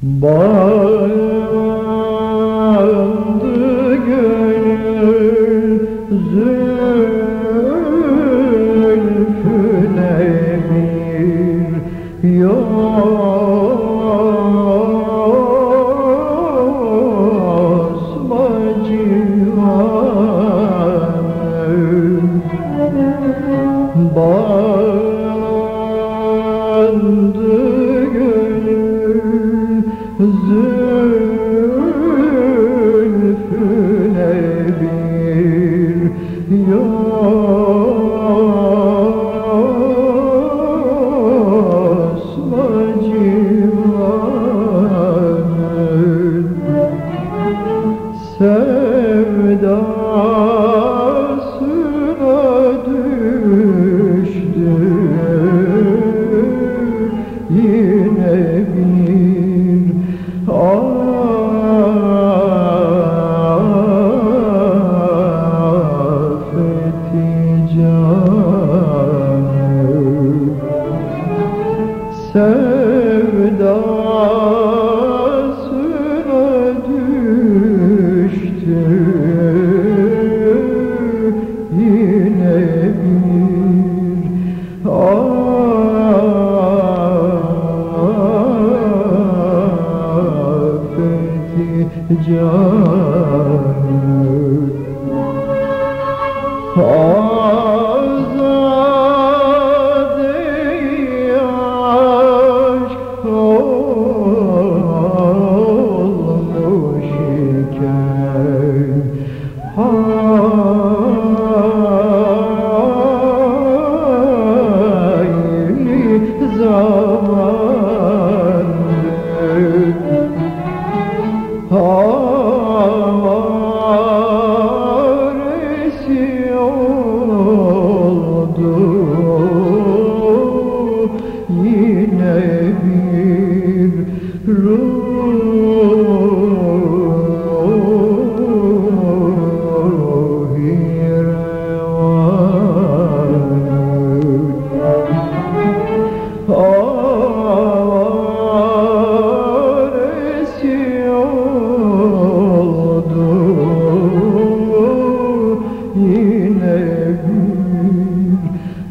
Bye. sevdan Sevda sevdasına düştü yine bir afet canı. Ah. Oh.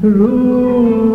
Room.